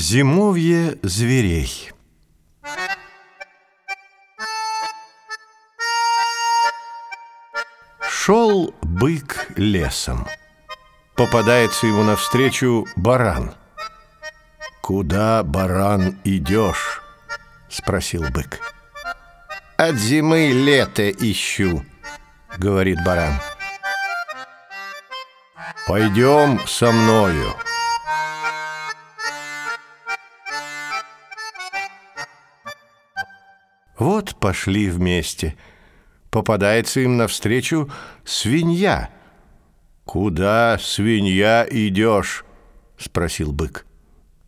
Зимовье зверей Шел бык лесом. Попадается ему навстречу баран. «Куда, баран, идешь?» — спросил бык. «От зимы лето ищу», — говорит баран. «Пойдем со мною». Вот пошли вместе. Попадается им навстречу свинья. «Куда, свинья, идешь?» — спросил бык.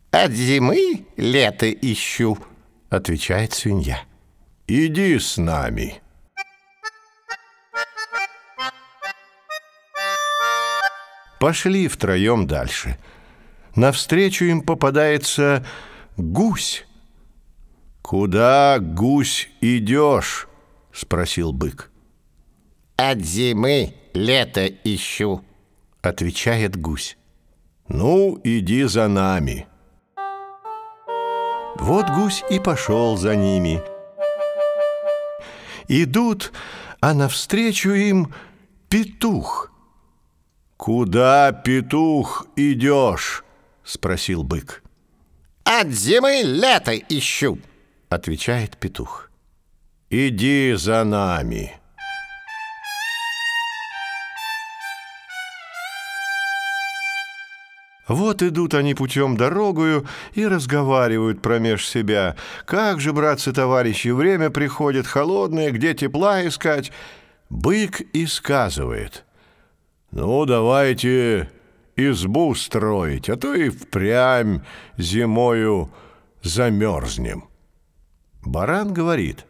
«От зимы лето ищу», — отвечает свинья. «Иди с нами». Пошли втроем дальше. Навстречу им попадается гусь. «Куда, гусь, идешь?» — спросил бык. «От зимы лето ищу», — отвечает гусь. «Ну, иди за нами». Вот гусь и пошел за ними. Идут, а навстречу им петух. «Куда, петух, идешь?» — спросил бык. «От зимы лето ищу», — отвечает петух. «Иди за нами». Вот идут они путем дорогою и разговаривают промеж себя. Как же, братцы-товарищи, время приходит холодное, где тепла искать? Бык и сказывает. Ну, давайте избу строить, а то и впрямь зимою замерзнем. Баран говорит.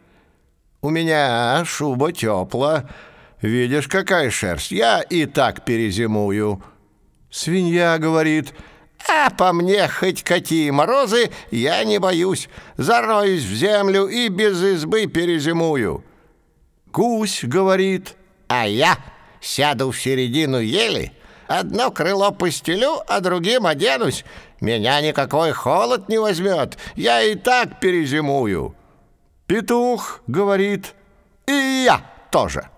У меня шуба тепла. Видишь, какая шерсть. Я и так перезимую. Свинья говорит, «А по мне хоть какие морозы, я не боюсь. Зароюсь в землю и без избы перезимую». Гусь говорит, «А я сяду в середину ели, одно крыло постелю, а другим оденусь. Меня никакой холод не возьмет, я и так перезимую». Петух говорит, «И я тоже».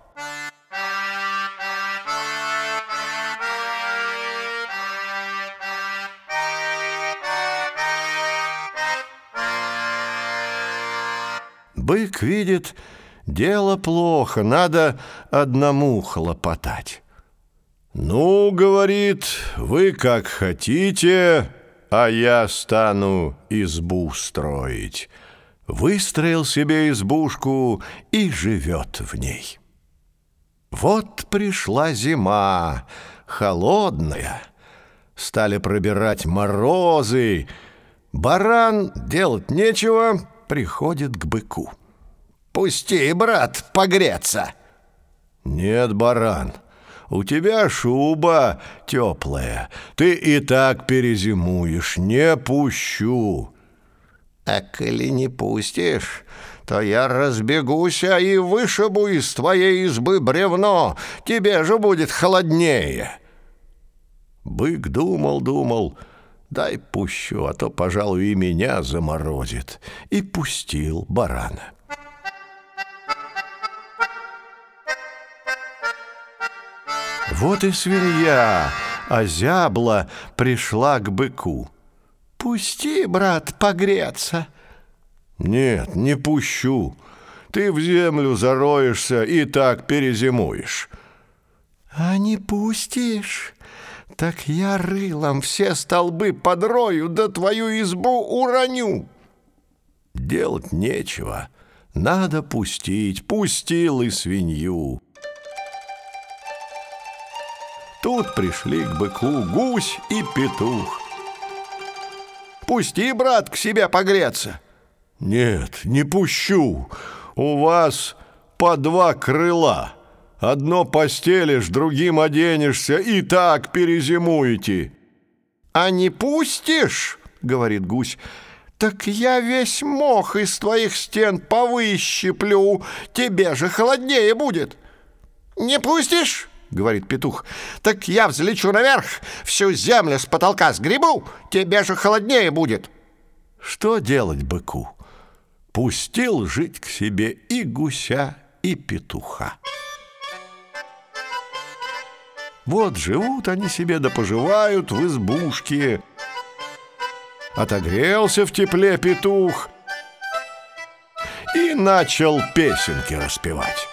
Бык видит, дело плохо, надо одному хлопотать. «Ну, — говорит, — вы как хотите, а я стану избу строить». Выстроил себе избушку и живет в ней. Вот пришла зима, холодная. Стали пробирать морозы. Баран делать нечего, приходит к быку. «Пусти, брат, погреться!» «Нет, баран, у тебя шуба теплая. Ты и так перезимуешь, не пущу». «А коли не пустишь, то я разбегусь и вышибу из твоей избы бревно. Тебе же будет холоднее». Бык думал-думал, дай пущу, а то, пожалуй, и меня заморозит, и пустил барана. Вот и свинья, а зябла пришла к быку. «Пусти, брат, погреться!» «Нет, не пущу. Ты в землю зароешься и так перезимуешь». «А не пустишь?» Так я рылом все столбы подрою, да твою избу уроню. Делать нечего. Надо пустить, пустил и свинью. Тут пришли к быку гусь и петух. «Пусти, брат, к себе погреться!» «Нет, не пущу. У вас по два крыла». Одно постелишь, другим оденешься, и так перезимуете». «А не пустишь?» — говорит гусь. «Так я весь мох из твоих стен повыщеплю, тебе же холоднее будет». «Не пустишь?» — говорит петух. «Так я взлечу наверх, всю землю с потолка сгребу, тебе же холоднее будет». Что делать быку? Пустил жить к себе и гуся, и петуха. Вот живут они себе да поживают в избушке. Отогрелся в тепле петух и начал песенки распевать.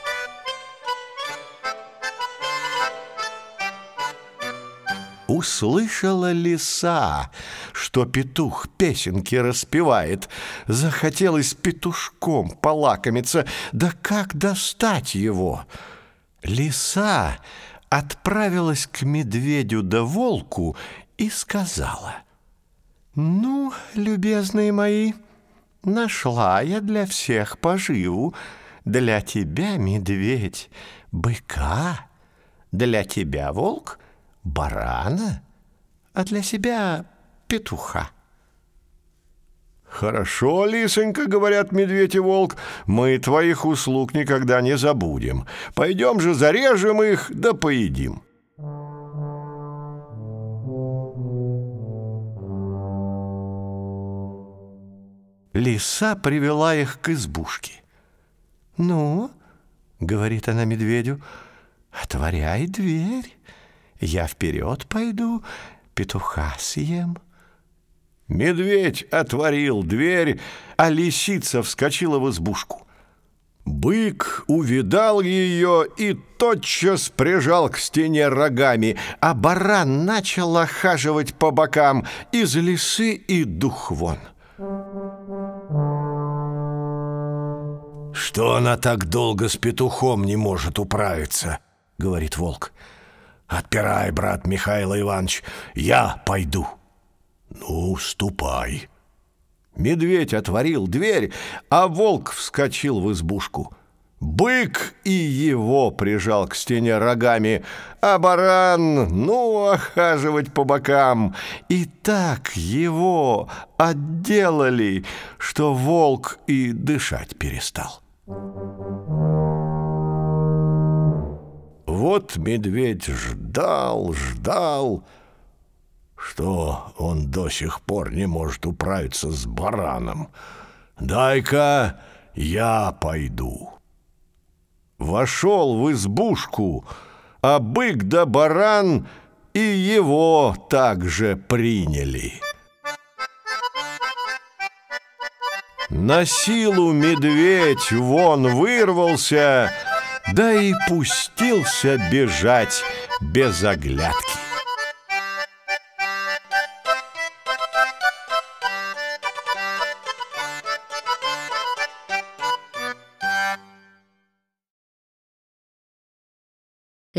Услышала лиса, что петух песенки распевает. Захотелось петушком полакомиться, да как достать его? Лиса отправилась к медведю да волку и сказала, «Ну, любезные мои, нашла я для всех поживу, для тебя, медведь, быка, для тебя, волк, барана, а для себя петуха. «Хорошо, лисонька, — говорят медведь и волк, — мы твоих услуг никогда не забудем. Пойдем же зарежем их да поедим». Лиса привела их к избушке. «Ну, — говорит она медведю, — отворяй дверь». Я вперед пойду, петуха съем. Медведь отворил дверь, а лисица вскочила в избушку. Бык увидал ее и тотчас прижал к стене рогами, а баран начал охаживать по бокам из лисы и дух вон. «Что она так долго с петухом не может управиться?» — говорит волк. «Отпирай, брат Михаил Иванович, я пойду». «Ну, ступай». Медведь отворил дверь, а волк вскочил в избушку. Бык и его прижал к стене рогами, а баран, ну, охаживать по бокам. И так его отделали, что волк и дышать перестал. Вот медведь ждал, ждал, что он до сих пор не может управиться с бараном. «Дай-ка я пойду». Вошел в избушку, а бык да баран и его также приняли. На силу медведь вон вырвался — да и пустился бежать без оглядки.